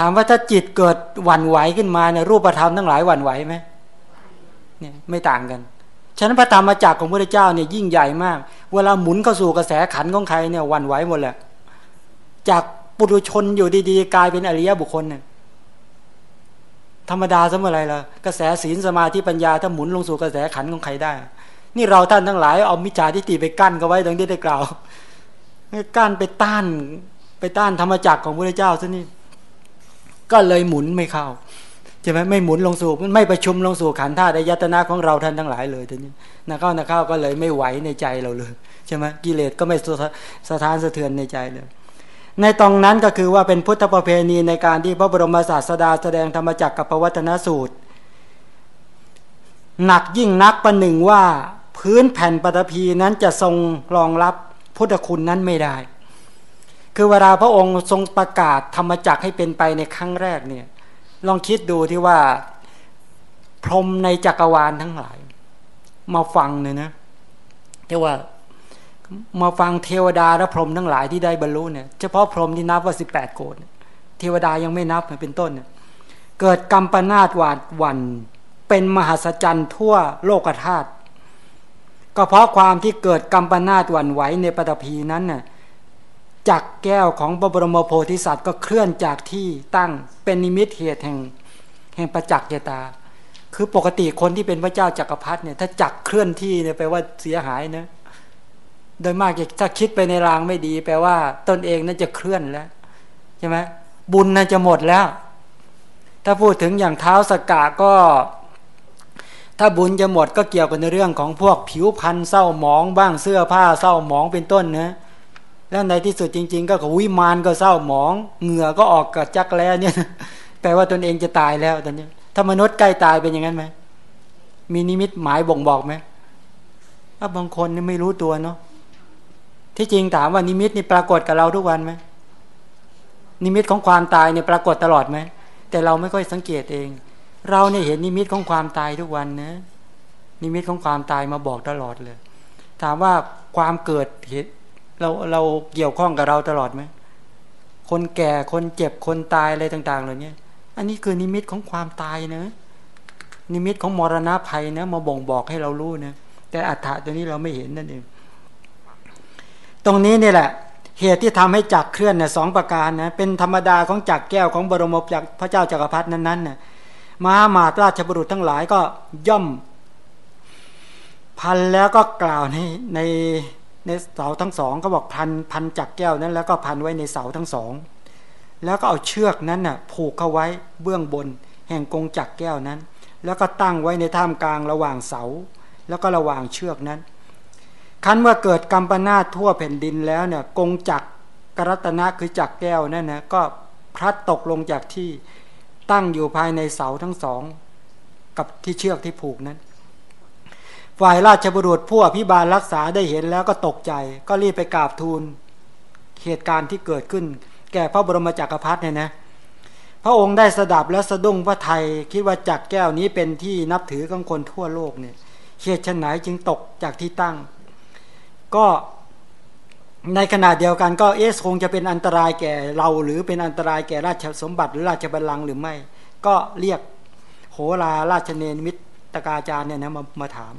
ถามว่าถ้าจิตเกิดหวั่นไหวขึ้นมาเนี่ยรูปธรรมทั้งหลายหวั่นไหวไหมเนี่ยไม่ต่างกันฉะนั้นพระธรรมจักรของพระเจ้าเนี่ยยิ่งใหญ่มาก เวลาหมุนเข้าสู่กระแสขันของใครเนี่ยหวั่นไหวหมดแหละจากปุถุชนอยู่ดีๆ กลายเป็นอริยบุคคลเนี่ยธรรมดาสมอะไรล่ะกระแสศีลสมาธิปัญญาถ้าหมุนลงสู่กระแสขันของใครได้ นี่เราท่านทั้งหลายเอามิจฉาทิฏฐิไปกั้นก็ไว้ดังที่ได้กล่าวกั้นไปต้านไปต้านธรรมจักรของพระเจ้าซะนี่ ก็เลยหมุนไม่เข้าใช่ไหมไม่หมุนลงสู่ไม่ประชุมลงสู่ขันธ์ธาตุยตนาของเราท่านทั้งหลายเลยทีนี้นะเข้านะเข้าก็เลยไม่ไหวในใจเราเลยใช่ไหมกิเลสก็ไม่สถานสะเทือนในใจเลยในตรงนั้นก็คือว่าเป็นพุทธประเพณีในการที่พระบรมศาสดาแสดงธรรมจักรกับปวัตนสูตร หนักยิ่งนักประหนึ่งว่าพื้นแผ่นปฐพีนั้นจะทรงรองรับพุทธคุณนั้นไม่ได้ คือเวลาพระองค์ทรงประกาศธรรมจักรให้เป็นไปในครั้งแรกเนี่ย ลองคิดดูที่ว่า พรหมในจักรวาลทั้งหลาย มาฟังเนี่ยนะที่ว่ามาฟังเทวดาและพรหมทั้งหลายที่ได้บรรลุเนี่ยเฉพาะพรหมที่นับว่าสิบแปดโกดเทวดายังไม่นับเป็นต้นเนี่ยเกิดกรรมปนาตหวาดวัน เป็นมหัศจรรย์ทั่วโลกธาตุก็เพราะความที่เกิดกรรมปนาตหวันไหวในปฐพีนั้นน่ะ จักแก้วของพระบรมโพธิสัตว์ก็เคลื่อนจากที่ตั้งเป็นนิมิตเหตุแห่งแห่งประจักษ์ตา คือปกติคนที่เป็นพระเจ้าจักรพรรดิเนี่ยถ้าจักเคลื่อนที่เนี่ยแปลว่าเสียหายนะโดยมากถ้าคิดไปในรางไม่ดี แปลว่าตนเองนั้นจะเคลื่อนแล้วใช่ไหมบุญนั้นจะหมดแล้ว ถ้าพูดถึงอย่างเท้าสกกาก็ ถ้าบุญจะหมดก็เกี่ยวกับในเรื่องของพวกผิวพันธ์เศร้าหมองบ้างเสื้อผ้าเศร้าหมองเป็นต้นนะ แล้วในที่สุดจริง ๆ ก็วิมานก็เศร้าหมอง เหงื่อก็ออกกับจักแล้วเนี่ยแปลว่าตนเองจะตายแล้วตอนนี้ ถ้ามนุษย์ใกล้ตายเป็นอย่างนั้นไหมมีนิมิตหมายบ่งบอกไหมถ้าบางคนนี่ไม่รู้ตัวเนาะที่จริงถามว่านิมิตนี่ปรากฏกับเราทุกวันไหมนิมิตของความตายเนี่ยปรากฏตลอดไหมแต่เราไม่ค่อยสังเกตเอง เราเนี่ยเห็นนิมิตของความตายทุกวันนะนิมิตของความตายมาบอกตลอดเลย ถามว่าความเกิดเหตุ เราเราเกี่ยวข้องกับเราตลอดไหมคนแก่คนเจ็บคนตายอะไรต่างๆเหล่านี้อันนี้คือนิมิตของความตายเนะนิมิตของมรณะภัยนะมาบ่งบอกให้เรารู้นะแต่อัฏฐะตัวนี้เราไม่เห็นนั่นเองตรงนี้นี่แหละ เหตุที่ทำให้จักเคลื่อนเนี่ยสองประการนะเป็นธรรมดาของจักแก้วของบรมจักพระเจ้าจักรพรรดินั้นๆน่ยมหามาตราชบุรุษทั้งหลายก็ย่อมพันแล้วก็กล่าวในใน ในเสาทั้งสองก็บอกพันพันจักแก้วนั้นแล้วก็พันไว้ในเสาทั้งสอง แล้วก็เอาเชือกนั้นน่ะผูกเข้าไว้เบื้องบน แห่งกงจักแก้วนั้น แล้วก็ตั้งไว้ในท่ามกลางระหว่างเสา แล้วก็ระหว่างเชือกนั้นคันเมื่อเกิดกรรมปนาทั่วแผ่นดินแล้วเนี่ยกงจักกรัตนะคือจักแก้วนั่นนะก็พลัดตกลงจากที่ตั้งอยู่ภายในเสาทั้งสอง กับที่เชือกที่ผูกนั้น ฝ่ายราชบุรุษผู้อภิบาลรักษาได้เห็นแล้วก็ตกใจ ก็รีบไปกราบทูลเหตุการณ์ที่เกิดขึ้น แก่พระบรมจักรพรรดิเนี่ยนะ พระองค์ได้สดับและสะดุ้งพระไทย คิดว่าจักแก้วนี้เป็นที่นับถือของคนทั่วโลกเนี่ยเหตุชนไหนจึงตกจากที่ตั้ง ก็ในขณะเดียวกันก็เอสคงจะเป็นอันตรายแก่เรา หรือเป็นอันตรายแก่ราชสมบัติหรือราชบัลลังก์หรือไม่ ก็เรียกโหราราชเนมิตรตกาจารย์เนี่ยนะมามาถาม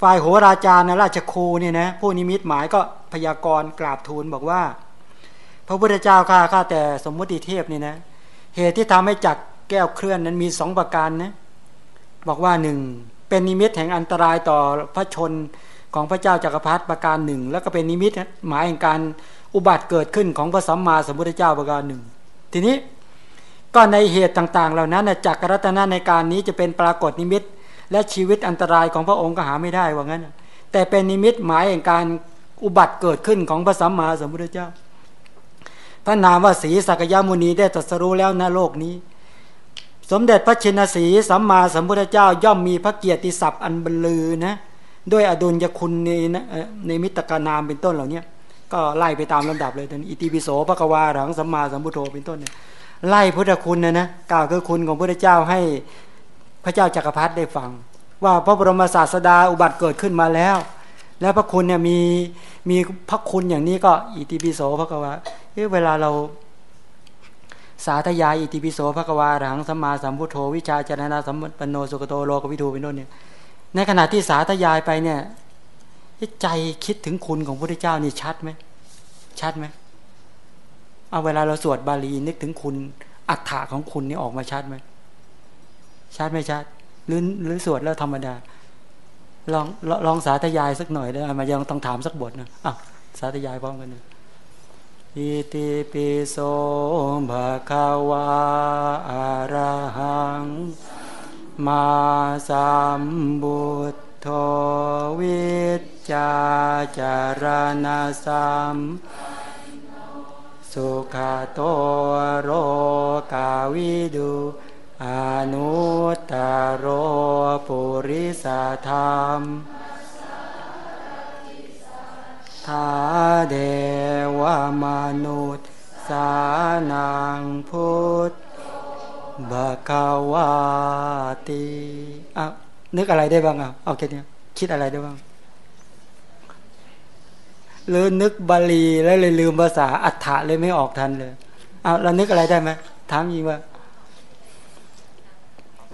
ฝ่ายโหราจารย์นะราชครูเนี่ยนะผู้นิมิตหมายก็พยากรณ์กราบทูลบอกว่า พระพุทธเจ้าข้าข้าแต่สมมติเทพนี่นะเหตุที่ทำให้จักแก้วเคลื่อนนั้นมีสองประการนะบอกว่าหนึ่งเป็นนิมิตแห่งอันตรายต่อพระชนของพระเจ้าจักรพรรดิประการหนึ่งแล้วก็เป็นนิมิตหมายถึงการอุบัติเกิดขึ้นของพระสัมมาสัมพุทธเจ้าประการหนึ่งทีนี้ก็ในเหตุต่างๆ เหล่านั้นจักรรัตนะในการนี้จะเป็นปรากฏนิมิต และชีวิตอันตรายของพระองค์ก็หาไม่ได้ว่างั้น แต่เป็นนิมิตหมายถึงการอุบัติเกิดขึ้นของพระสัมมาสัมพุทธเจ้า พระนามว่าสีสักยมุนีได้ตรัสรู้แล้วในโลกนี้ สมเด็จพระชินสีสัมมาสัมพุทธเจ้า ย่อมมีพระเกียรติศัพท์อันบรรลือนะด้วยอดุลยคุณในในมิตรกานามเป็นต้นเหล่านี้ก็ไล่ไปตามลำดับเลยตอนอิติปิโสพระกวาหลังสัมมาสัมพุทโธเป็นต้นเนี่ยไล่พุทธคุณนะนะกล่าวคือคุณของพระเจ้าให้ พระเจ้าจักรพรรดิได้ฟัง ว่าพระบรมศาสดาอุบัติเกิดขึ้นมาแล้ว แล้วพระคุณเนี่ยมีมีพระคุณอย่างนี้ก็อิติปิโสพระกวาเวลาเราสาธยายอิติปิโสภควาหังสัมมาสัมพุทโธวิชาจารณาสัมปันโนสุกโตโลกวิทูเป็นต้นเนี่ยในขณะที่สาธยายไปเนี่ยใจคิดถึงคุณของพระพุทธเจ้านี่ชัดไหมชัดไหมเอาเวลาเราสวดบาลีนึกถึงคุณอัฏฐะของคุณนี่ออกมาชัดไหม ชัดไม่ชัดหรือหรือสวดแล้วธรรมดา ลองลองสาธยายสักหน่อยได้มายังต้องถามสักบทนะอะสาธยายพร้อมกันนะอิติปิโสภะคะวาอะระหัง มาสัมบุตโทวิจาจารณาสัมสุขโตโรกาวิดู อนุตโรปุริสธรรมทาเดวมนุษย์สานังพุทธบกาวาติอะนึกอะไรได้บ้างอะเอาแค่นี้คิดอะไรได้บ้าง หรือนึกบาลีแล้วเลยลืมภาษาอัฏฐะเลยไม่ออกทันเลยเอาเรานึกอะไรได้ไหมถามยิงว่า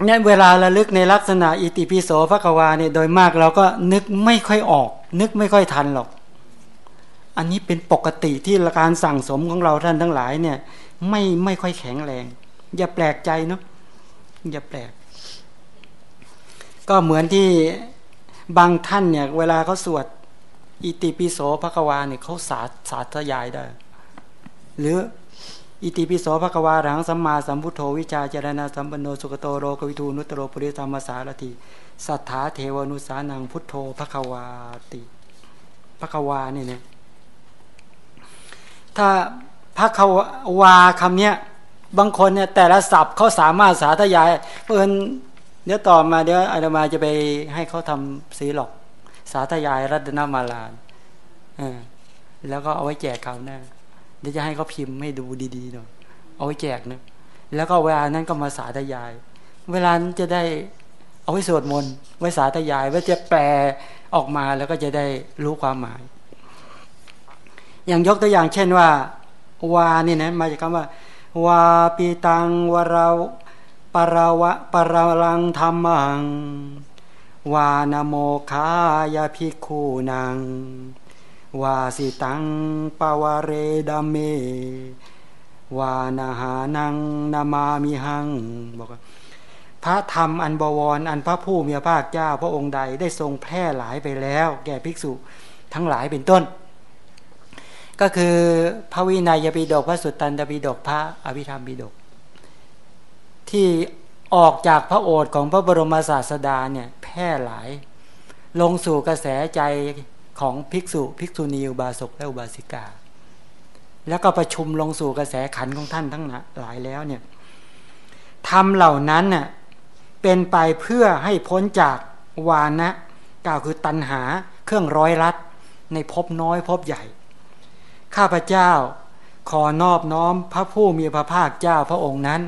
เนี่ยเวลาระลึกในลักษณะอิติปิโสพระกวาเนี่ยโดยมากเราก็นึกไม่ค่อยออก นึกไม่ค่อยทันหรอก อันนี้เป็นปกติที่การสั่งสมของเราท่านทั้งหลายเนี่ยไม่ไม่ค่อยแข็งแรง อย่าแปลกใจเนาะอย่าแปลก ก็เหมือนที่บางท่านเนี่ยเวลาเขาสวดอิติปิโสพระกวาเนี่ยเขาสาสาธยายได้ หรือ อิติปิโสภควารังสัมมาสัมพุทโธวิจาเจรณาสัมปันโนสุกโตโรกวิทูนุตโรปุริธรรมสารติสัทธาเทวนุสานังพุทโธภควาติภควาเนี่ยเนี่ยถ้าภควาคำเนี้ยบางคนเนี่ยแต่ละศัพท์เขาสามารถสาธยายเพื่อนเดี๋ยวต่อมาเดี๋ยวอาตมาจะไปให้เขาทำสีหลอก สาธยายรัตนมาลานแล้วก็เอาไว้แจกเขาแน่ เดี๋ยวจะให้เขาพิมพ์ให้ดูดีๆหน่อยเอาไว้แจกนะแล้วก็เวลานั้นก็มาสาธยาย เวลานั้นจะได้เอาไว้สวดมนต์ไว้สาธยายไว้จะแปลออกมาแล้วก็จะได้รู้ความหมาย อย่างยกตัวอย่างเช่นว่า วานี่นะมาจากคำว่า วาปีตังวราปราวะปราลังธรรมัง วานโมคายาภิกขูนาง วาสิตังปาวเรดาเม วานาหานังนามามิหังบอกว่าพระธรรมอันบวรอันพระผู้มีพระภาคเจ้าพระองค์ใดได้ทรงแพร่หลายไปแล้ว แก่ภิกษุทั้งหลายเป็นต้น ก็คือพระวินัยปิฎกพระสุตตันตปิฎกพระอภิธรรมปิฎกที่ออกจากพระโอษฐ์ของพระบรมศาสดาเนี่ยแพร่หลาย ลงสู่กระแสใจ ของภิกษุภิกษุณีอุบาสกและอุบาสิกา แล้วก็ประชุมลงสู่กระแสขันของท่านทั้งหลายแล้วเนี่ยทำเหล่านั้นน่ยเป็นไปเพื่อให้พ้นจากวานะกล่าวคือตัณหาเครื่องร้อยรัดในภพน้อยภพใหญ่ ข้าพเจ้าขอนอบน้อมพระผู้มีพระภาคเจ้าพระองค์นั้น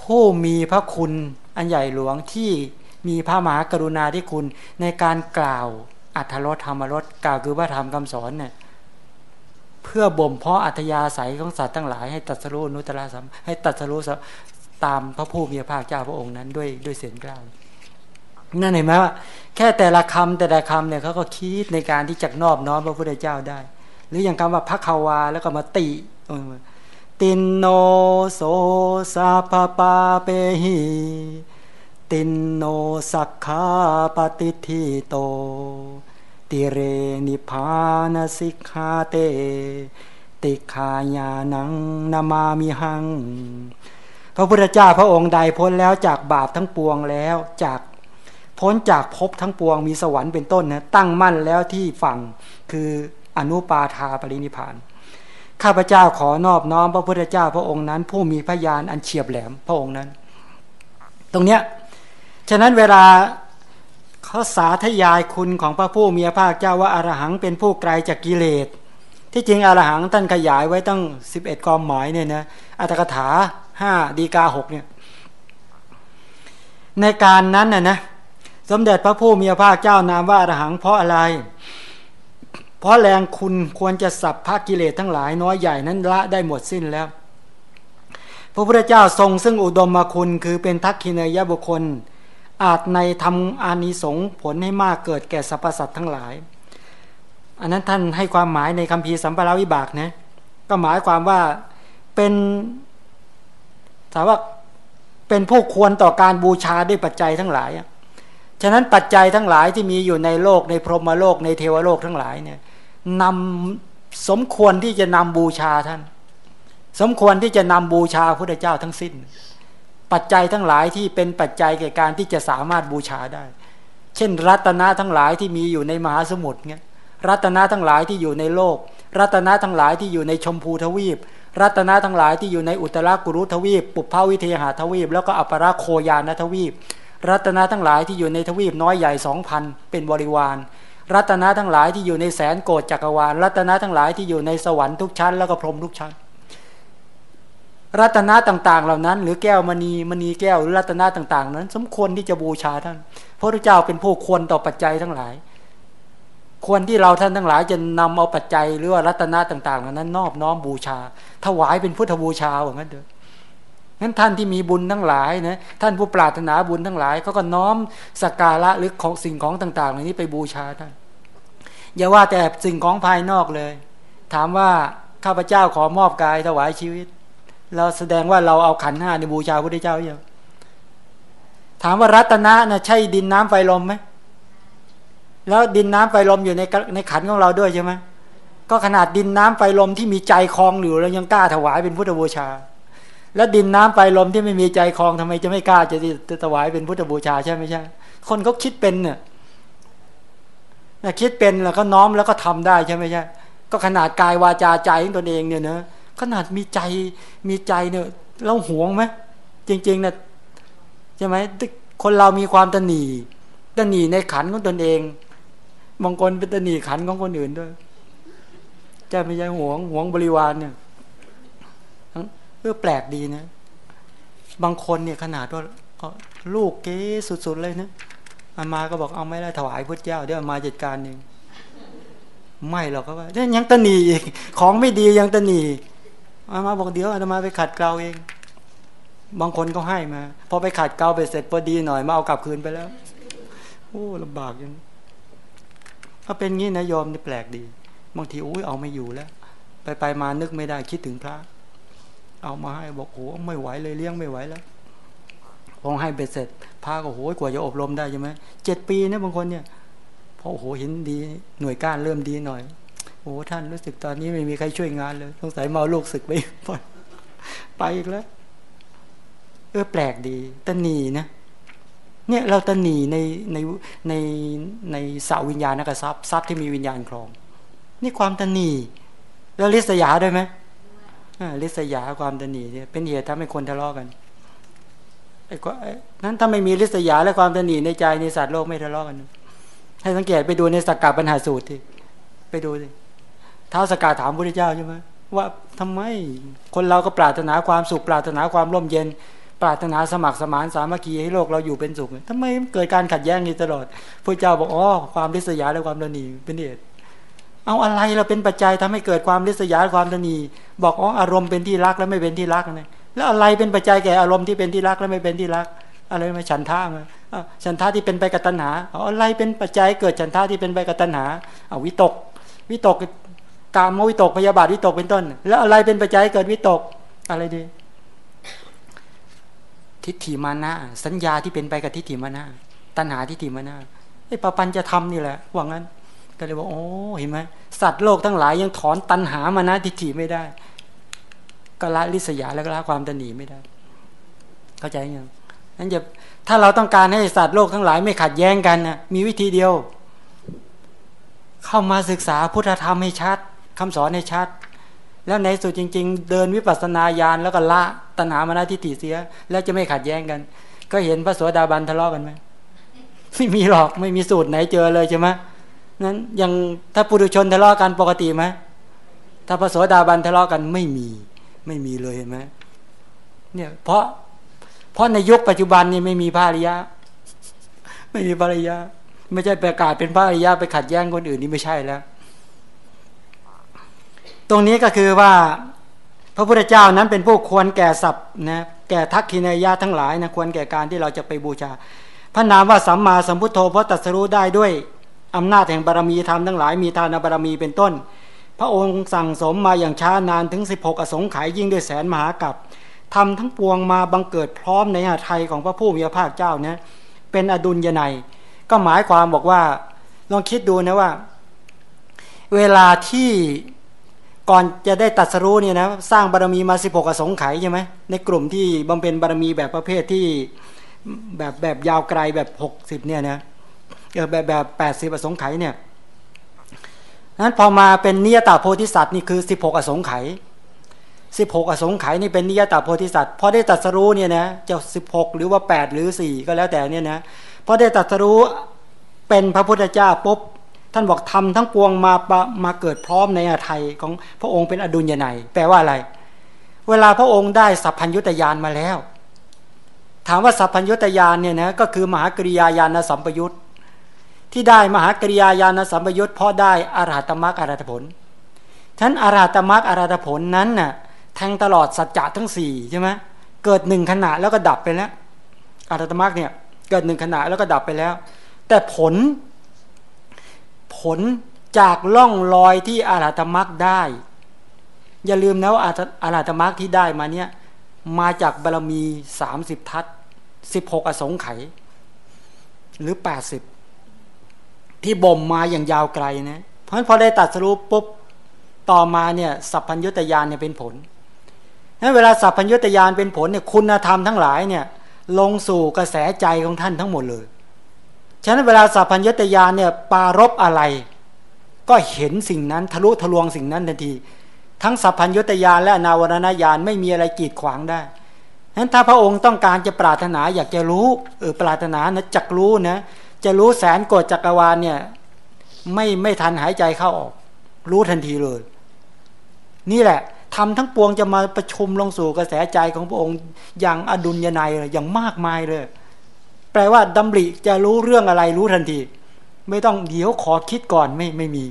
ผู้มีพระคุณอันใหญ่หลวงที่มีพระมหากรุณาธิคุณในการกล่าว อัธรสธรรมรสกล่าวคือว่าธรรมคำสอนเนี่ยเพื่อบ่มเพาะอัธยาศัยของสัตว์ทั้งหลายให้ตัดสรู้นุตตะสัมให้ตัดสรู้ตามพระผู้มีพระภาคเจ้าพระองค์นั้นด้วยด้วยเสียงกล้าวนั่นเห็นไหมว่าแค่แต่ละคำแต่ละคำเนี่ยเขาก็คิดในการที่จะนอบน้อมพระพุทธเจ้าได้ หรืออย่างคำว่าพระคาวาแล้วก็มาติตินโนโสซาปาปาเปหี ตินโนสักขาปฏิทิโต ติเรนิพานสิกขาเต ติขายานังนามามิหัง พระพุทธเจ้าพระองค์ใดพ้นแล้วจากบาปทั้งปวงแล้วจากพ้นจากภพทั้งปวงมีสวรรค์เป็นต้นนะตั้งมั่นแล้วที่ฝั่งคืออนุปาทาปรินิพานข้าพเจ้าขอนอบน้อมพระพุทธเจ้าพระองค์นั้น ผู้มีพยานอันเฉียบแหลมพระองค์นั้น ตรงเนี้ย ฉะนั้นเวลาเขาสาธยายคุณของพระผู้มีพระภาคเจ้าว่าอารหังเป็นผู้ไกลจากกิเลส ที่จริงอารหังท่านขยายไว้ตั้งสิบเอ็ดกอมหมายเนี่ยนะอัตถกถาห้าดีกาหกเนี่ยในการนั้นน่ะนะสมเด็จพระผู้มีพระภาคเจ้านามว่าอรหังเพราะอะไร เพราะแรงคุณควรจะสับภาคกิเลสทั้งหลายน้อยใหญ่นั้นละได้หมดสิ้นแล้ว พระพุทธเจ้าทรงซึ่งอุดมมาคุณคือเป็นทักขินยบุคคล อาจในทำอานิสงผลให้มากเกิดแก่สรรพสัตว์ทั้งหลาย อันนั้นท่านให้ความหมายในคำพีสัมปราวิบากนะก็หมายความว่าเป็นถามว่าเป็นผู้ควรต่อการบูชาด้วยปัจจัยทั้งหลายฉะนั้นปัจจัยทั้งหลายที่มีอยู่ในโลกในพรหมโลกในเทวโลกทั้งหลายเนี่ยนำสมควรที่จะนำบูชาท่าน สมควรที่จะนำบูชาพระเจ้าทั้งสิ้น ปัจจัยทั้งหลายที่เป็นปัจจัยแก่การที่จะสามารถบูชาได้ เช่น รัตนะทั้งหลายที่มีอยู่ในมหาสมุทรเนี่ยรัตนะทั้งหลายที่อยู่ในโลก รัตนะทั้งหลายที่อยู่ในชมพูทวีป รัตนะทั้งหลายที่อยู่ในอุตรากุรุทวีป ปุพพวิเทหาทวีป แล้วก็อัปราโคยานทวีป รัตนะทั้งหลายที่อยู่ในทวีปน้อยใหญ่สองพันเป็นบริวาร รัตนะทั้งหลายที่อยู่ในแสนโกดจักรวาล รัตนะทั้งหลายที่อยู่ในสวรรค์ทุกชั้น แล้วก็พรหมทุกชั้น รัตนะต่างๆ เหล่านั้น หรือแก้วมณีมณีแก้วหรือรัตนะต่าง ๆ นั้น สมควรที่จะบูชาท่านพระพุทธเจ้าเป็นผู้ควรต่อปัจจัยทั้งหลาย ควรที่เราท่านทั้งหลายจะนำเอาปัจจัยหรือว่ารัตนะต่างๆเหล่านั้น นอบน้อมบูชา ถวายเป็นพุทธบูชาอย่างนั้นเถอะงั้นท่านที่มีบุญทั้งหลายนะท่านผู้ปรารถนาบุญทั้งหลายเขาก็น้อมสักการะหรือของสิ่งของต่างๆเหล่านี้ไปบูชาท่านอย่าว่าแต่สิ่งของภายนอกเลย ถามว่าข้าพเจ้าขอมอบกายถวายชีวิต เราแสดงว่าเราเอาขันห้าในบูชาพระเจ้าอย่างถามว่ารัตนะนะใช่ดินน้ำไฟลมไหมแล้วดินน้ำไฟลมอยู่ในในขันของเราด้วยใช่ไหมก็ขนาดดินน้ำไฟลมที่มีใจคลองอยู่เรายังกล้าถวายเป็นพุทธบูชา แล้วดินน้ำไฟลมที่ไม่มีใจคลองทำไมจะไม่กล้าจะจะถวายเป็นพุทธบูชาใช่ไหมใช่ คนเขาคิดเป็นเนี่ยคิดเป็นแล้วก็น้อมแล้วก็ทำได้ใช่ไหมใช่ ก็ขนาดกายวาจาใจของตนเองเนี่ยเนะ ขนาดมีใจมีใจเนี่ยเราหวงไหมจริงๆเนี่ยใช่ไหมคนเรามีความตนีตนีในขันของตนเองบางคนเป็นตนีขันของคนอื่นด้วยจะไม่ใช่หวงหวงบริวารเนี่ยเพื่อแปลกดีนะ บางคนเนี่ยขนาดว่าลูกเก๋สุดๆเลยนะอามาก็บอกเอาไม่ได้ถวายพุทธเจ้าเดี๋ยวมาจัดการเองไม่หรอกก็ว่าเนี่ยยังตนีอีกของไม่ดียังตนี อามาบอกเดี๋ยวอามาไปขัดเกลาเอง บางคนก็ให้มา พอไปขัดเกลาไปเสร็จพอดีหน่อยมาเอากลับคืนไปแล้ว โอ้ลำบากยังถ้าเป็นงี้นะยอมนี่แปลกดี บางทีโอ้ยเอาไม่อยู่แล้ว ไปไปมานึกไม่ได้คิดถึงพระ เอามาให้บอกโอ้ไม่ไหวเลยเลี้ยงไม่ไหวแล้วพอให้เบ็ดเสร็จพระก็โอ้ยกว่าจะอบรมได้ใช่ไหมเจ็ดปีนะบางคนเนี่ยพอโอ้โหเห็นดีหน่วยก้านเริ่มดีหน่อย โอ้ท่านรู้สึกตอนนี้ไม่มีใครช่วยงานเลยสงสัยเมาลูกศึกไปไปอีกแล้วเออแปลกดีตนีนะเนี่ยเราตะหนีในในในในสาวิญญาณกับทรัพย์ทรัพย์ที่มีวิญญาณครอง นี่ความตะหนีแล้วลิษยาด้วยไหมลิษยาความตะหนีเนี่ยเป็นเหตุทำให้คนทะเลาะกันไอ้ก็นั้นถ้าไม่มีลิษยาและความตะหนีในใจในสัตว์โลกไม่ทะเลาะกัน ให้สังเกตไปดูในสกกาปัญหาสูตรที่ไปดูสิ ท้าวสกาถามพระพุทธเจ้าใช่ไหมว่าทำไมคนเราก็ปรารถนาความสุขปรารถนาความร่มเย็น ปรารถนาสมัครสมานสามัคคีให้โลกเราอยู่เป็นสุขทำไมเกิดการขัดแย้งนี้ตลอดพระเจ้าบอกอ๋อความริษยาและความระนีเป็นเหตุเอาอะไรเราเป็นปัจจัยทำให้เกิดความริษยาความระนีบอกอ๋ออารมณ์เป็นที่รักแล้วไม่เป็นที่รักนะแล้วอะไรเป็นปัจจัยแก่อารมณ์ที่เป็นที่รักแล้วไม่เป็นที่รัก อะไรมาฉันท่ามาฉันท่าที่เป็นไปกับตัณหาอาอะไรเป็นปัจจัยเกิดฉันท่าที่เป็นไปกับตัณหาเอาวิตก วิตก กามวิตกพยาบาทวิตกเป็นต้น แล้วอะไรเป็นปัจจัยเกิดวิตก อะไรดี ทิฏฐิมานะ สัญญาที่เป็นไปกับทิฏฐิมานะตัณหาทิฏฐิมานะไอ้ปปัญจะทำนี่แหละว่างั้น ก็เลยบอกโอ้เห็นไหมสัตว์โลกทั้งหลายยังถอนตัณหามานะทิฏฐิไม่ได้ก็ละลิษยาแล้วก็ละความตัณหนีไม่ได้ เข้าใจยังนั้นจะถ้าเราต้องการให้สัตว์โลกทั้งหลายไม่ขัดแย้งกันนะมีวิธีเดียว เข้ามาศึกษาพุทธธรรมให้ชัด คำสอนให้ชัด แล้วในสุดจริง ๆ เดินวิปัสสนาญาณแล้วก็ละตัณหามานาทิฏฐิเสีย แล้วจะไม่ขัดแย้งกัน ก็เห็นพระสวสดาบันทะเลาะกันไหมไม่มีหรอกไม่มีสูตรไหนเจอเลยใช่ไหมนั้นยังถ้าปุถุชนทะเลาะกันปกติไหมถ้าพระสวสดาบันทะเลาะกันไม่มี ไม่มีเลยเห็นไหมเนี่ย เพราะเพราะในยุคปัจจุบันนี่ไม่มีพระอริยะ ไม่มีภารรยาไม่ใช่ประกาศเป็นพระอริยะไปขัดแย้งคนอื่นนี่ไม่ใช่แล้ว ตรงนี้ก็คือว่าพระพุทธเจ้านั้นเป็นผู้ควรแก่สับนะแก่ทักขินายาทั้งหลายนะควรแก่การที่เราจะไปบูชา พระนามว่าสัมมาสัมพุทโธเพราะตัดสรู้ได้ด้วยอำนาจแห่งบารมีธรรมทั้งหลาย มีทานบารมีเป็นต้น พระองค์สั่งสมมาอย่างช้านานถึง 16 อสงไขยยิ่งด้วยแสนมหากับทำทั้งปวงมาบังเกิดพร้อมในหาไทยของพระผู้มีพระภาคเจ้านะเป็นอดุลยนัยก็หมายความบอกว่าลองคิดดูนะว่า เวลาที่ ก่อนจะได้ตัดสรู้เนี่ยนะสร้างบารมีมาสิบหกอสงไขยใช่ไหมในกลุ่มที่บำเพ็ญบารมีแบบประเภทที่แบบแบบยาวไกลแบบหกสิบเนี่ยนะแบบแบบแปดสิบอสงไขยเนี่ยนั้นพอมาเป็นนิยตาโพธิสัตว์นี่คือสิบหกอสงไขยสิบหกอสงไขยนี่เป็นนิยตาโพธิสัตว์พอได้ตัดสรู้เนี่ยนะจะสิบหกหรือว่าแปดหรือสี่ก็แล้วแต่เนี่ยนะพอได้ตัดสรู้เป็นพระพุทธเจ้าปุ๊บ ท่านบอกทำทั้งปวงมามาเกิดพร้อมในอาไทยของพระองค์เป็นอดุลยนัยแปลว่าอะไร เวลาพระองค์ได้สัพพัญญุตยานมาแล้ว ถามว่าสัพพัญญุตยานเนี่ยนะก็คือมหากริยาญาณสัมปยุตที่ได้มหากริยาญาณสัมปยุตเพราะได้อาราตมรรคอาราตผลฉันอาราตมรรคอาราตผลนั้นน่ะแทงตลอดสัจจะทั้งสี่ใช่ไหมเกิดหนึ่งขณะแล้วก็ดับไปแล้วอาราตมรรคเนี่ยเกิดหนึ่งขณะแล้วก็ดับไปแล้ว แต่ผล ผลจากล่องลอยที่อาราตมักได้ อย่าลืมนะว่าอาราตมักที่ได้มาเนี่ยมาจากบารมีสามสิบทัศสิบหกอสงไขยหรือแปดสิบที่บ่มมาอย่างยาวไกลนะเพราะฉะนั้นพอได้ตัดสรุปปุ๊บต่อมาเนี่ยสัพพัญญุตยานเนี่ยเป็นผลนั้นเวลาสัพพัญญุตยานเป็นผลเนี่ยคุณธรรมทั้งหลายเนี่ยลงสู่กระแสใจของท่านทั้งหมดเลย ฉะนั้นเวลาสัพพัญญตยานเนี่ยปารบอะไร ก็เห็นสิ่งนั้นทะลุทะลวงสิ่งนั้นทันที ทั้งสัพพัญญตยานและนาวรณญาณไม่มีอะไรกีดขวางได้ฉะนั้นถ้าพระองค์ต้องการจะปรารถนาอยากจะรู้เออปรารถนานะจักรู้นะจะรู้แสนโกดจักรวาลเนี่ยไม่ไม่ทันหายใจเข้าออก รู้ทันทีเลย นี่แหละทำทั้งปวงจะมาประชุมลงสู่กระแสใจของพระองค์อย่างอดุลยนัยอย่างมากมายเลย แปลว่าดำริจะรู้เรื่องอะไรรู้ทันที ไม่ต้องเดี๋ยวขอคิดก่อนไม่ไม่มี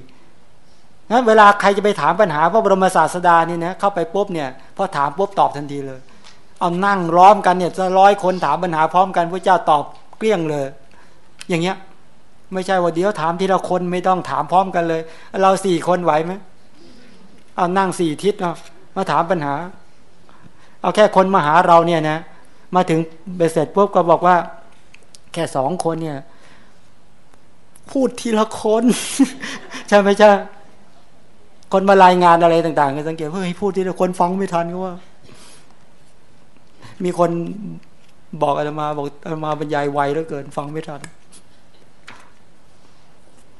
นั้นเวลาใครจะไปถามปัญหาพระบรมศาสดานี่นะเข้าไปปุ๊บเนี่ยพอถามปุ๊บตอบทันทีเลย เอานั่งล้อมกันเนี่ยจะร้อยคนถามปัญหาพร้อมกันพระเจ้าตอบเกลี้ยงเลย อย่างเงี้ย ไม่ใช่ว่าเดี๋ยวถามทีละคนไม่ต้องถามพร้อมกันเลย เราสี่คนไหวไหมเอานั่งสี่ทิศเนาะมาถามปัญหา เอาแค่คนมาหาเราเนี่ยนะ มาถึงเบสเสร็จปุ๊บก็บอกว่า แค่สองคนเนี่ย พูดทีละคน ใช่ไหมใช่คนมารายงานอะไรต่างๆก็สังเกตเฮ้ยพูดทีละคนฟังไม่ทันก็ว่า มีคนบอกอาตมาบอกอาตมาบรรยายไวเหลือเกิน ฟังไม่ทัน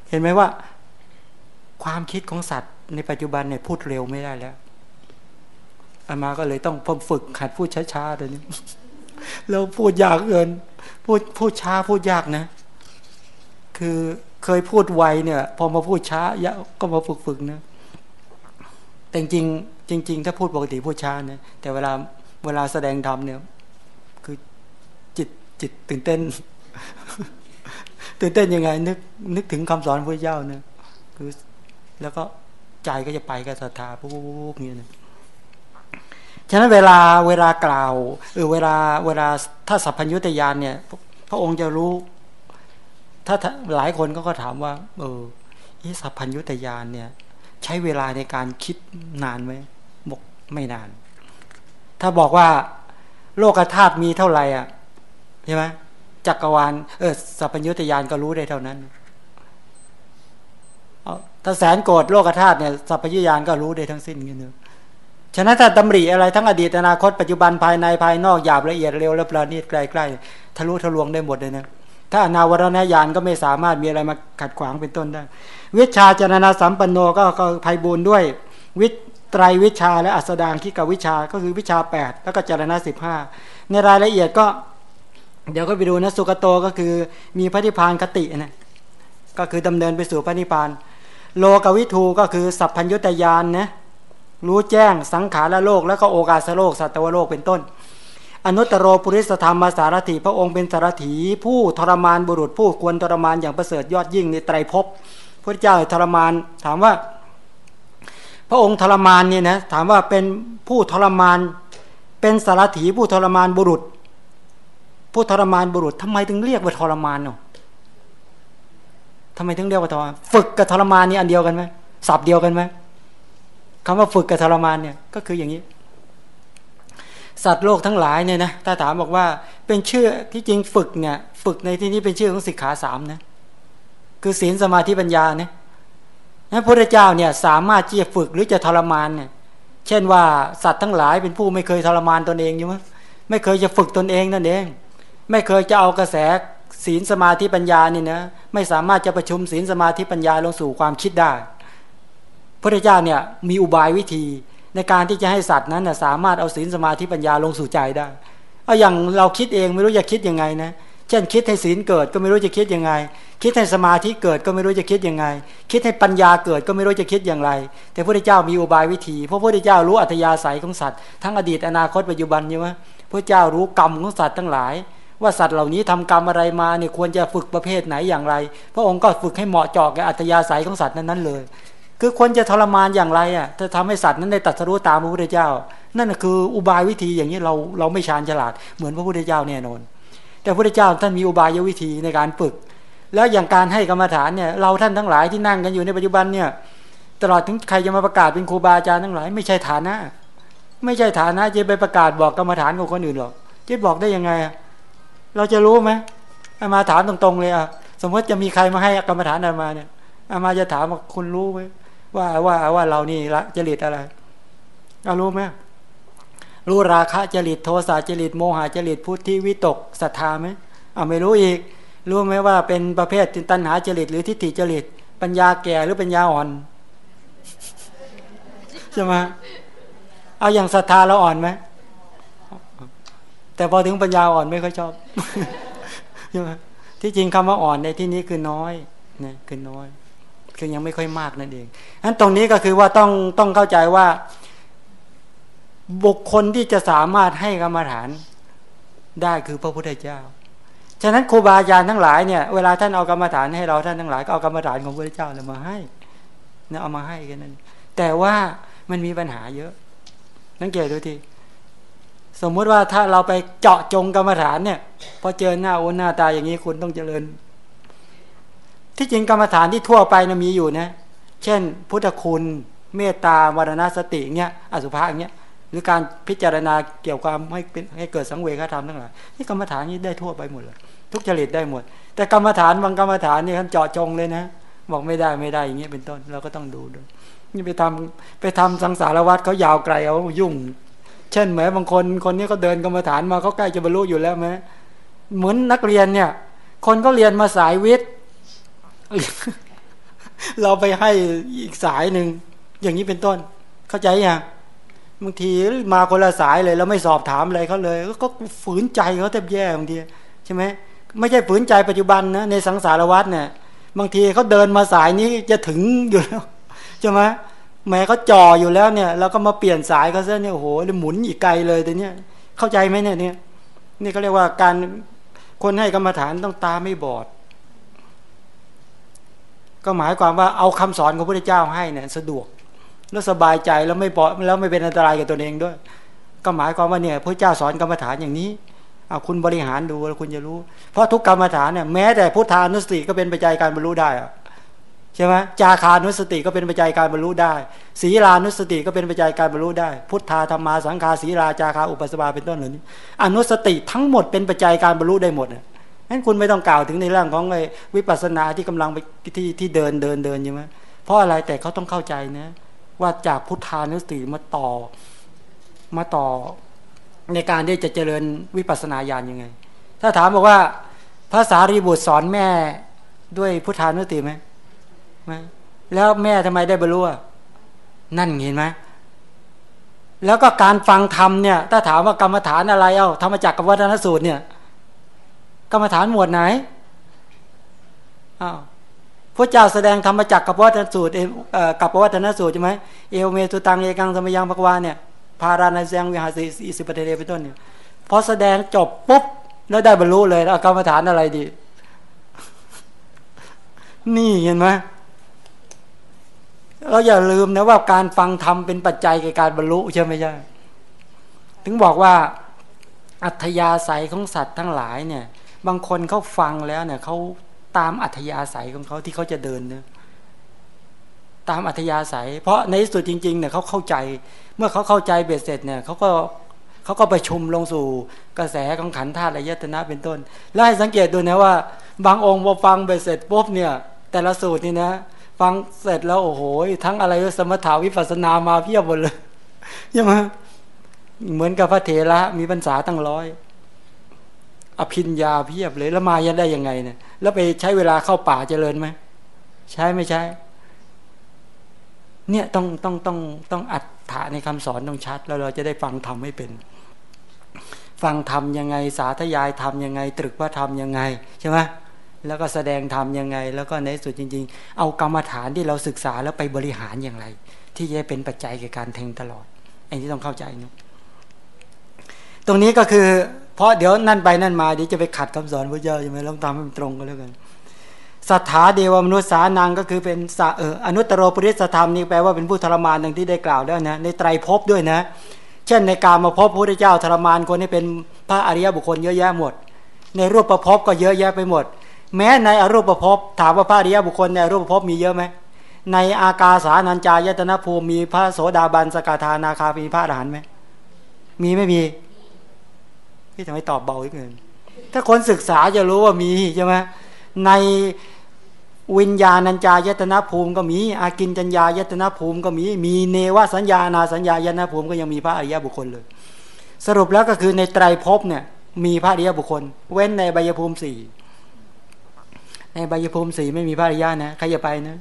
เห็นไหมว่า ความคิดของสัตว์ในปัจจุบันเนี่ยพูดเร็วไม่ได้แล้วอามาก็เลยต้องพฝึกหัดพูดช้าๆเดี๋ยวนี้แล้วพูดยากเกิน พูดพูดช้าพูดยากนะ คือเคยพูดไวเนี่ย พอมาพูดช้ายก็มาฝึกฝึกนะแต่จริงจริง ๆ ถ้าพูดปกติพูดช้าเนี่ยแต่เวลาเวลาแสดงธรรมเนี่ย คือจิตจิตตื่นเต้น ตื่นเต้นยังไง นึกนึกถึงคำสอนพระเจ้าเนี่ยคือ แล้วก็ใจก็จะไปกับศรัทธาปุ๊บๆเนี่ย ฉะนั้นเวลาเวลากล่าวเออเวลาเวลาถ้าสัพพัญญุตยานเนี่ย พระองค์จะรู้ ถ้าหลายคนก็ก็ถามว่า เออสัพพัญญุตยานเนี่ย ใช้เวลาในการคิดนานไหมบอกไม่นาน ถ้าบอกว่า โลกธาตุมีเท่าไหร่อะใช่ไหมจักรวาลเออสัพพัญญุตยานก็รู้ได้เท่านั้นถ้าแสนโกรธโลกธาตุเนี่ยสัพพัญญุตยานก็รู้ได้ทั้งสิ้นเงี้ยเนอะ ฉะนั้นถ้าดำริอะไรทั้งอดีตอนาคตปัจจุบันภายในภายนอกหยาบละเอียดเร็วและประณีตใกล้ๆทะลุทะลวงได้หมดเลยนะถ้าอนาวรณญาณก็ไม่สามารถมีอะไรมาขัดขวางเป็นต้นได้ วิชาจรณาสัมปันโนก็ภัยบูนด้วย วิไตรวิชาและอัสดางคิกวิชาก็คือวิชา 8 แล้วก็จรณะสิบห้าในรายละเอียดก็ เดี๋ยวก็ไปดูนะสุกโตก็คือมีพระนิพพานคตินะก็คือดำเนินไปสู่พระนิพพาน โลกวิทูก็คือสัพพัญญุตยานนะ รู้แจ้งสังขารโลกแล้วก็โอกาสโลกสัตวโลกเป็นต้น อนุตตรโรปุริสธรรมมาสารถีพระองค์เป็นสารถีผู้ทรมานบุรุษผู้ควรทรมานอย่างประเสริฐยอดยิ่งในไตรภพพระเจ้าทรมานถามว่า พระองค์ทรมานเนี่ยนะถามว่าเป็นผู้ทรมาน เป็นสารถีผู้ทรมานบุรุษ ผู้ทรมานบุรุษทำไมถึงเรียกว่าทรมานเนาะทำไมถึงเรียกว่าทรมานฝึกกับทรมานนี่อันเดียวกันไหมสับเดียวกันไหม คำว่าฝึกกับทรมานเนี่ยก็คืออย่างนี้ สัตว์โลกทั้งหลายเนี่ยนะถ้าถามบอกว่าเป็นชื่อที่จริงฝึกเนี่ย ฝึกในที่นี้เป็นชื่อของสิกขาสามนะคือศีลสมาธิปัญญาเนี่ยพระพุทธเจ้าเนี่ยสามารถที่จะฝึกหรือจะทรมานเนี่ย เช่นว่าสัตว์ทั้งหลายเป็นผู้ไม่เคยทรมานตนเองอยู่มั้ยไม่เคยจะฝึกตนเองนั่นเอง ไม่เคยจะเอากระแสศีลสมาธิปัญญาเนี่ยนะไม่สามารถจะประชุมศีลสมาธิปัญญาลงสู่ความคิดได้ พระเจ้าเนี่ยมีอุบายวิธี ในการที่จะให้สัตว์นั้นนะสามารถเอาศีลสมาธิปัญญาลงสู่ใจได้เอาอย่างเราคิดเองไม่รู้จะคิดยังไงนะเช่นคิดให้ศีลเกิดก็ไม่รู้จะคิดยังไง คิดให้สมาธิเกิดก็ไม่รู้จะคิดยังไง คิดให้ปัญญาเกิดก็ไม่รู้จะคิดอย่างไร แต่พระเจ้ามีอุบายวิธี เพราะพระเจ้ารู้อัตยาศัยของสัตว์ทั้งอดีตอนาคตปัจจุบันใช่ไหมพระเจ้ารู้กรรมของสัตว์ทั้งหลาย ว่าสัตว์เหล่านี้ทำกรรมอะไรมาเนี่ยควรจะฝึกประเภทไหนอย่างไร พระองค์ก็ฝึกให้เหมาะเจาะกับอัตยาศัยของสัตว์นั้นๆเลย คือควรจะทรมานอย่างไรอะถ้าทำให้สัตว์นั้นได้ตัดสู้ตามพระพุทธเจ้า นั่นคืออุบายวิธีอย่างนี้เราเราไม่ชาญฉลาดเหมือนพระพุทธเจ้าแน่นอน แต่พระพุทธเจ้าท่านมีอุบายวิธีในการฝึก แล้วอย่างการให้กรรมฐานเนี่ยเราท่านทั้งหลายที่นั่งกันอยู่ในปัจจุบันเนี่ยตลอดถึงใครจะมาประกาศเป็นครูบาอาจารย์ทั้งหลาย ไม่ใช่ฐานะ ไม่ใช่ฐานะจะไปประกาศบอกกรรมฐานของคนอื่นหรอกจะบอกได้ยังไง เราจะรู้ไหมมาถามตรงๆเลยอะสมมติจะมีใครมาให้กรรมฐานอามาเนี่ยอามาจะถามว่าคุณรู้ไหม ว่าว่าว่าเรานี่ละจริตอะไรเอารู้ไหมรู้ราคะจริตโทสะจริตโมหะจริตพุทธิวิตกศรัทธาไหมเอาไม่รู้อีก รู้ไหมว่าเป็นประเภทตัณหาจริตหรือทิฏฐิจริต ปัญญาแก่หรือปัญญาอ่อนใช่ไหมเอาอย่างศรัทธาเราอ่อนไหมแต่พอถึงปัญญาอ่อนไม่ค่อยชอบใช่ไหมที่จริงคำว่าอ่อนในที่นี้คือน้อยนะคือน้อย คือยังไม่ค่อยมากนั่นเองนั้นตรงนี้ก็คือว่าต้องต้องเข้าใจว่า บุคคลที่จะสามารถให้กรรมฐานได้คือพระพุทธเจ้า ฉะนั้นครูบาอาจารย์ทั้งหลายเนี่ยเวลาท่านเอากรรมฐานให้เราท่านทั้งหลายก็เอากรรมฐานของพระพุทธเจ้าเลยมาให้เนี่ยเอามาให้กันนั้น แต่ว่ามันมีปัญหาเยอะนังเกตดูทีสมมุติว่าถ้าเราไปเจาะจงกรรมฐานเนี่ย พอเจอหน้าโอหน้าตาอย่างนี้คุณต้องเจริญ ที่จริงกรรมฐานที่ทั่วไปนะมีอยู่นะ เช่น พุทธคุณเมตตาวรณสติเงี้ยอสุภะเงี้ยหรือการพิจารณาเกี่ยวกับให้เป็นให้เกิดสังเวชธรรมทั้งหลายนี่กรรมฐานนี้ได้ทั่วไปหมดเลยทุกจริตได้หมด แต่กรรมฐานบางกรรมฐานนี่ท่านเจาะจงเลยนะ บอกไม่ได้ไม่ได้อย่างเงี้ยเป็นต้นเราก็ต้องดูด้วยนี่ไปทำไปทำสังสารวัตรเขายาวไกลเอายุ่ง เช่นเหมือนบางคนคนนี้เขาเดินกรรมฐานมาเขาใกล้จะบรรลุอยู่แล้วไหมเหมือนนักเรียนเนี่ย คนก็เรียนมาสายวิทย์ เราไปให้อีกสายหนึ่งอย่างนี้เป็นต้น เข้าใจยังบางทีมาคนละสายเลยแล้วไม่สอบถามอะไรเขาเลย ก็ฝืนใจเขาแทบแย่บางทีใช่ไหมไม่ใช่ฝืนใจปัจจุบันนะในสังสารวัฏเนี่ย บางทีเขาเดินมาสายนี้จะถึงอยู่แล้วใช่ไหมแม้เขาจ่ออยู่แล้วเนี่ยเราก็มาเปลี่ยนสายเขาซะเนี่ยโอ้โหหมุนอีกไกลเลยแต่เนี้ยเข้าใจไหมเนี่ยเนี่ยนี่เขาเรียกว่าการคนให้กรรมฐานต้องตาไม่บอด ก็หมายความว่าเอาคำสอนของพระเจ้าให้เนี่ยสะดวกแล้วสบายใจแล้วไม่ปลอแล้วไม่เป็นอันตรายกับตัวเองด้วย ก็หมายความว่าเนี่ยพระเจ้าสอนกรรมฐานอย่างนี้เอาคุณบริหารดูแล้วคุณจะรู้ เพราะทุกกรรมฐานเนี่ยแม้แต่พุทธานุสติก็เป็นปัจจัยการบรรลุได้อะใช่ไหมจาคานุสติก็เป็นปัจจัยการบรรลุได้ ศีลานุสติก็เป็นปัจจัยการบรรลุได้ พุทธาธรรมาสังฆาศีลาจาคาอุปสบาเป็นต้นเหล่านี้อนุสติทั้งหมดเป็นปัจจัยการบรรลุได้หมดเนั้ นคุณไม่ต้องกล่าวถึงในเรื่องของไอ้วิปัสสนาที่กำลังไปที่ที่เดินเดินเดินใช่ไหมเพราะอะไรแต่เขาต้องเข้าใจนะว่าจากพุทธานุสติมาต่อมาต่อในการที่จะเจริญวิปัสสนาญาณยังไง ถ้าถามบอกว่าภาษารีบุตรสอนแม่ด้วยพุทธานุสติไหมไหมแล้วแม่ทำไมได้บรรลุนั่นเห็นไหมแล้วก็การฟังธรรมเนี่ย ถ้าถามว่ากรรมฐานอะไรเอ้าธรรมจักรกับวัฒนสูตรเนี่ย กรรมฐานหมวดไหนอ้าวพระเจ้าแสดงธรรมจักรกับวัฒนสูตรเออกับวัฒนสูตรใช่ไหมเอวเมตุตังเอกังสมยังภควาเนี่ยพารานาเซงวิหารสีอิสิปเทเรเป็นต้นเนี่ยพอแสดงจบปุ๊บแล้วได้บรรลุเลยเอากรรมฐานอะไรดี นี่เห็นไหมเราอย่าลืมนะว่าการฟังธรรมเป็นปัจจัยในการบรรลุใช่ไหมใช่ถึงบอกว่า อัธยาศัยของสัตว์ทั้งหลายเนี่ย บางคนเขาฟังแล้วเนี่ยเขาตามอัธยาศัยของเขาที่เขาจะเดินเนี่ยตามอัธยาศัย เพราะในที่สุดจริงๆเนี่ยเขาเข้าใจ เมื่อเขาเข้าใจเบ็ดเสร็จเนี่ยเขาก็เขาก็ประชุมลงสู่กระแสของขันธ์ธาตุอายตนะเป็นต้น แล้วให้สังเกตดูนะว่า บางองค์พอฟังเบ็ดเสร็จปุ๊บเนี่ย แต่ละสูตรนี่นะ ฟังเสร็จแล้วโอ้โหทั้งอะไรสมถาวิปัสนามาเพียบหมดเลยใช่ไหมเหมือนกับพระเถระมีพรรษาตั้งร้อย อภินยาเพียบเลย แล้วมายันได้ยังไงเนี่ยแล้วไปใช้เวลาเข้าป่าเจริญไหมใช่ไม่ใช่เนี่ยต้องต้องต้องต้องอัดถาในคำสอนต้องชัด แล้วเราจะได้ฟังทำให้เป็น ฟังทำยังไง สาธยายทำยังไง ตรึกว่าทำยังไงใช่ไหมแล้วก็แสดงทำยังไง แล้วก็ในสุดจริง ๆ เอากรรมฐานที่เราศึกษาแล้วไปบริหารอย่างไร ที่จะเป็นปัจจัยแก่การแทงตลอดอันนี้ต้องเข้าใจนะตรงนี้ก็คือ เพราะเดี๋ยวนั่นไปนั่นมาเดี๋ยวจะไปขัดคำสอนพระเจ้าใช่ไหมลองตามให้มันตรงกันแล้วกันสัทธาเดวมนุษย์สานังก็คือเป็นเอออนุตตรปริสธรรมนี่แปลว่าเป็นผู้ทรมานดังที่ได้กล่าวแล้วนะในไตรภพด้วยนะ เช่นในการมาพบพระพุทธเจ้าทรมานคนนี้เป็นพระอริยบุคคลเยอะแยะหมด ในรูปประพบก็เยอะแยะไปหมด แม้ในอรูปประพบถามว่าพระอริยบุคคลในรูปประพบมีเยอะไหมในอากาสานัญจายตนะภูมิมีพระโสดาบันสกทานาคามีพระอรหันต์ไหมมีไม่มี พี่ทำไมตอบเบาอีกเงินถ้าคนศึกษาจะรู้ว่ามีใช่ไหมในวิญญาณัญจายตนะภูมิก็มี อากินจัญญายตนะภูมิก็มี มีเนวสัญญานาสัญญายตนะภูมิก็ยังมีพระอริยบุคคลเลย สรุปแล้วก็คือในไตรภพเนี่ย มีพระอริยบุคคล เว้นในใบยภูมิสี่ในใบยภูมิสี่ไม่มีพระอริยนะใครอย่าไปนะ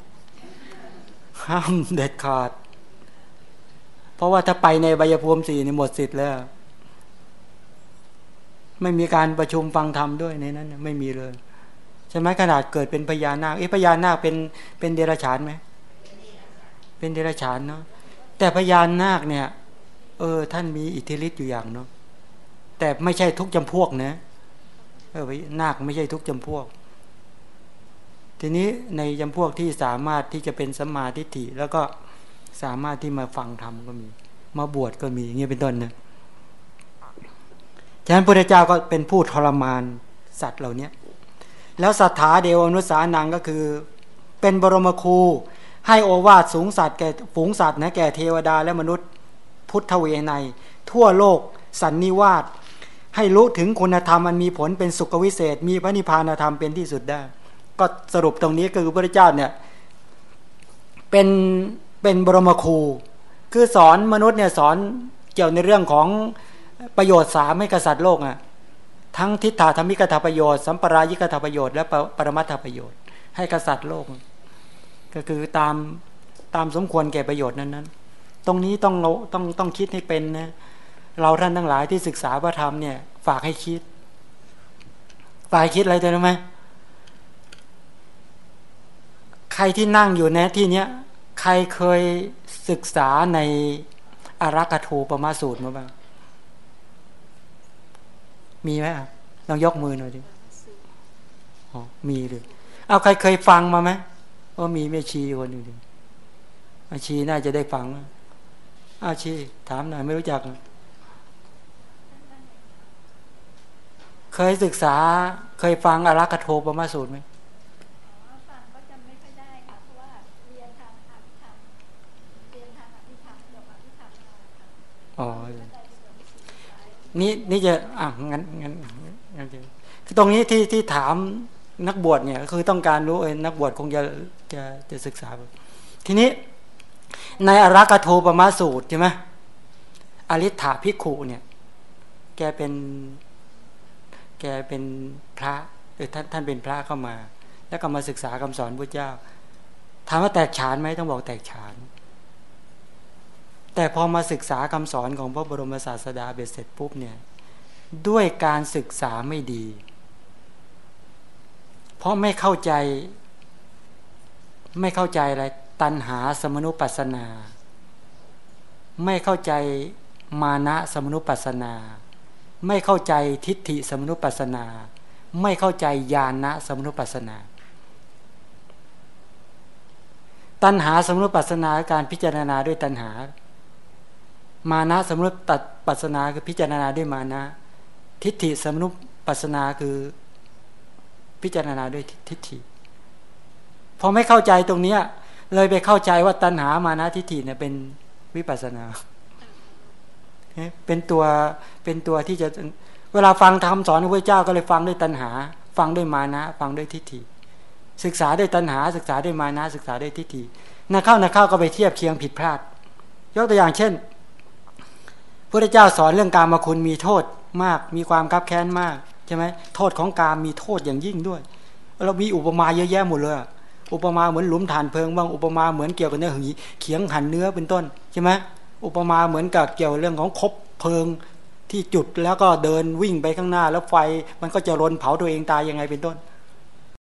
ห้ามเด็ดขาด เพราะว่าถ้าไปในใบยภูมิสี่นี่หมดสิทธิ์แล้ว ไม่มีการประชุมฟังธรรมด้วยในนั้นไม่มีเลยใช่ไหมขนาดเกิดเป็นพญานาคเอ๊ะพญานาคเป็นเป็นเดรัจฉานไหมเป็นเดรัจฉานเนาะแต่พญานาคเนี่ย เออ ท่านมีอิทธิฤทธิ์อยู่อย่างเนาะแต่ไม่ใช่ทุกจำพวกนะเออนาคไม่ใช่ทุกจำพวก ทีนี้ในจำพวกที่สามารถที่จะเป็นสัมมาทิฏฐิแล้วก็สามารถที่มาฟังธรรมก็มี มาบวชก็มีอย่างเงี้ยเป็นต้นนะ ฉะนั้นพระเจ้าก็เป็นผู้ทรมานสัตว์เหล่านี้แล้วสัทธาเดวอนุสานังก็คือ เป็นบรมครู ให้โอวาทสูงสัตว์แก่ฝูงสัตว์นะแก่เทวดาและมนุษย์พุทธเวไนทั่วโลกสันนิวาสให้รู้ถึงคุณธรรมมันมีผลเป็นสุขวิเศษ มีพระนิพพานธรรมเป็นที่สุดได้ ก็สรุปตรงนี้คือพระเจ้าเนี่ยเป็นเป็นบรมครู คือสอนมนุษย์เนี่ยสอนเกี่ยวในเรื่องของ ประโยชน์สามให้กษัตริย์โลกอะทั้งทิฏฐาธรรมิกถาประโยชน์สัมปรายิกถาประโยชน์และปรมัตถประโยชน์ ให้กษัตริย์โลก ก็คือตามตามสมควรแก่ประโยชน์นั้นนั้นตรงนี้ต้องต้องต้องคิดให้เป็นนะเราท่านทั้งหลายที่ศึกษาพระธรรมเนี่ย ฝากให้คิด ฝากคิดอะไรเต่ไหมใครที่นั่งอยู่ในที่เนี้ยใครเคยศึกษาในอารักถูปมาสูตรมาบ้าง มีไหมลองยกมือหน่อยดิอ๋อมีเลยเอาใครเคยฟังมาไหมว่ามีแม่ชีคนหนึ่งอาชีน่าจะได้ฟังอาชีถามหน่อยไม่รู้จัก เคยศึกษา เคยฟังอารักขโทปมาสูตรไหมอ๋อ นี่นี่จะอะงั้นงั้นงั้นคือตรงนี้ที่ที่ถามนักบวชเนี่ยคือต้องการรู้เองนักบวชคงจะจะจะศึกษา ทีนี้ ในอรักโทปมาสูตรใช่ไหมอริ t าพิขุเนี่ย แกเป็น แกเป็นพระเออท่านท่านเป็นพระเข้ามา แล้วก็มาศึกษาคำสอนพระเจ้าถามว่าแตกฉานไหมต้องบอกแตกฉาน แต่พอมาศึกษาคำสอนของพระบรมศาสดาเบ็ดเสร็จปุ๊บเนี่ยด้วยการศึกษาไม่ดี เพราะไม่เข้าใจไม่เข้าใจอะไรตัณหาสมนุปัสนา ไม่เข้าใจมานะสมนุปัสนา ไม่เข้าใจทิฏฐิสมนุปัสนา ไม่เข้าใจญาณนะสมนุปัสนา ตัณหาสมมติปัสนาการพิจารณาด้วยตัณหา มานะสมมติตัดปัสนาคือพิจารณาด้วยมานะ ทิฏฐิสมมติปัสนาคือพิจารณาด้วยทิฏฐิพอไม่เข้าใจตรงเนี้ย เลยไปเข้าใจว่าตัณหามานะทิฏฐิเนี่ยเป็นวิปัสนาเป็นตัวเป็นตัวที่จะเวลาฟังธรรมสอนของพระเจ้าก็เลยฟังด้วยตัณหา ฟังด้วยมานะ ฟังด้วยทิฏฐิ ศึกษาด้วยตัณหา ศึกษาด้วยมานะ ศึกษาด้วยทิฏฐินักเข้านักเข้าก็ไปเทียบเคียงผิดพลาด ยกตัวอย่างเช่น พระเจ้าสอนเรื่องการมาคุณมีโทษมาก มีความคับแค้นมากใช่ไหมโทษของการมีโทษอย่างยิ่งด้วย เรามีอุปมาเยอะแยะหมดเลยอุปมาเหมือนหลุมฐานเพลิงบ้างอุปมาเหมือนเกี่ยวกับเนื้อหีเขียงหั่นเนื้อเป็นต้นใช่ไหมอุปมาเหมือนกับเกี่ยวเรื่องของคบเพลิงที่จุดแล้วก็เดินวิ่งไปข้างหน้า แล้วไฟมันก็จะรนเผาตัวเองตายยังไงเป็นต้น